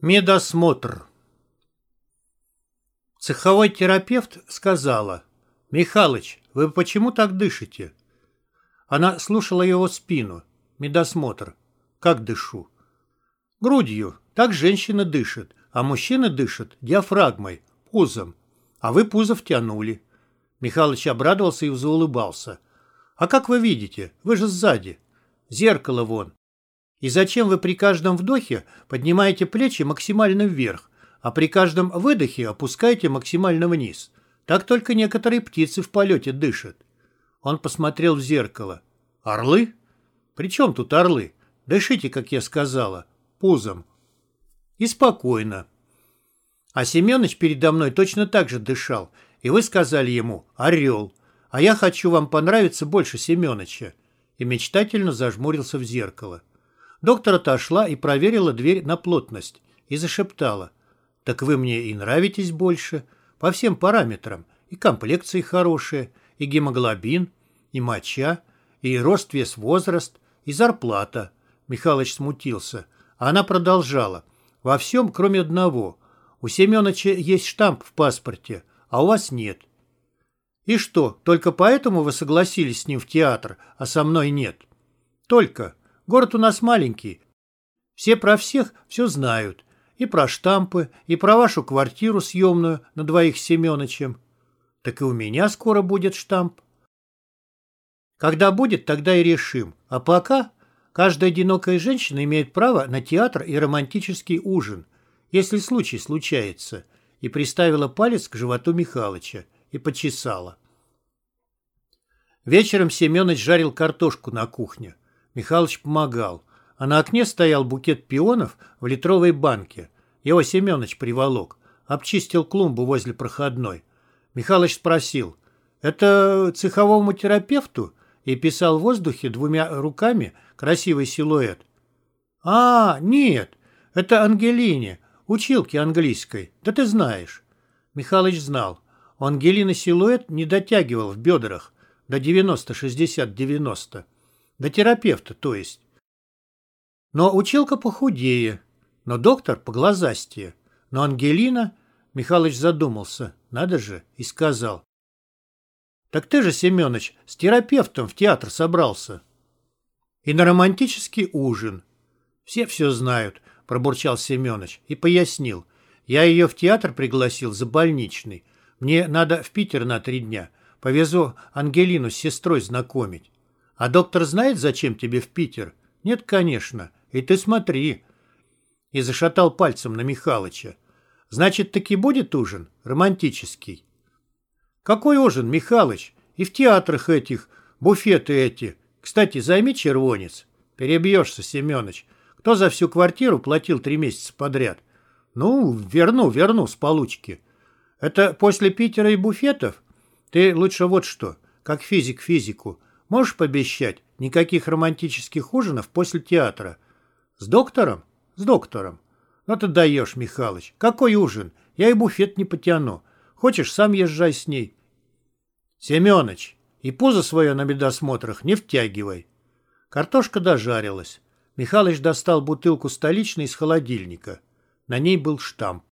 Медосмотр. Цеховой терапевт сказала, «Михалыч, вы почему так дышите?» Она слушала его спину. Медосмотр. Как дышу? Грудью. Так женщина дышит, а мужчина дышит диафрагмой, пузом. А вы пузо втянули. Михалыч обрадовался и заулыбался. «А как вы видите? Вы же сзади. Зеркало вон. И зачем вы при каждом вдохе поднимаете плечи максимально вверх, а при каждом выдохе опускаете максимально вниз? Так только некоторые птицы в полете дышат. Он посмотрел в зеркало. Орлы? При чем тут орлы? Дышите, как я сказала, пузом. И спокойно. А Семенович передо мной точно так же дышал, и вы сказали ему «Орел». А я хочу вам понравиться больше Семеновича. И мечтательно зажмурился в зеркало. Доктор отошла и проверила дверь на плотность и зашептала. «Так вы мне и нравитесь больше, по всем параметрам, и комплекции хорошие, и гемоглобин, и моча, и рост, вес, возраст, и зарплата». Михалыч смутился. Она продолжала. «Во всем, кроме одного. У Семеновича есть штамп в паспорте, а у вас нет». «И что, только поэтому вы согласились с ним в театр, а со мной нет?» «Только. Город у нас маленький. Все про всех все знают. И про штампы, и про вашу квартиру съемную на двоих с Семеновичем. Так и у меня скоро будет штамп. Когда будет, тогда и решим. А пока каждая одинокая женщина имеет право на театр и романтический ужин, если случай случается, и приставила палец к животу Михалыча и почесала. Вечером Семенович жарил картошку на кухне. Михалыч помогал. А на окне стоял букет пионов в литровой банке. Его Семенович приволок. Обчистил клумбу возле проходной. Михалыч спросил, «Это цеховому терапевту?» И писал в воздухе двумя руками красивый силуэт. «А, нет, это Ангелине, училке английской. Да ты знаешь». Михалыч знал. У Ангелины силуэт не дотягивал в бедрах до 90-60-90. До терапевта, то есть. Но училка похудее, но доктор поглазастее. Но Ангелина... Михалыч задумался, надо же, и сказал. Так ты же, Семенович, с терапевтом в театр собрался. И на романтический ужин. Все все знают, пробурчал Семенович и пояснил. Я ее в театр пригласил за больничный. Мне надо в Питер на три дня. Повезу Ангелину с сестрой знакомить. А доктор знает, зачем тебе в Питер? Нет, конечно. И ты смотри. И зашатал пальцем на Михалыча. Значит, таки будет ужин? Романтический. Какой ужин, Михалыч? И в театрах этих, буфеты эти. Кстати, займи червонец. Перебьешься, Семенович. Кто за всю квартиру платил три месяца подряд? Ну, верну, верну с получки. Это после Питера и буфетов? Ты лучше вот что, как физик физику. Можешь пообещать никаких романтических ужинов после театра? С доктором? С доктором. Ну ты даешь, Михалыч. Какой ужин? Я и буфет не потяну. Хочешь, сам езжай с ней. Семёныч, и пузо свое на медосмотрах не втягивай. Картошка дожарилась. Михалыч достал бутылку столичной из холодильника. На ней был штамп.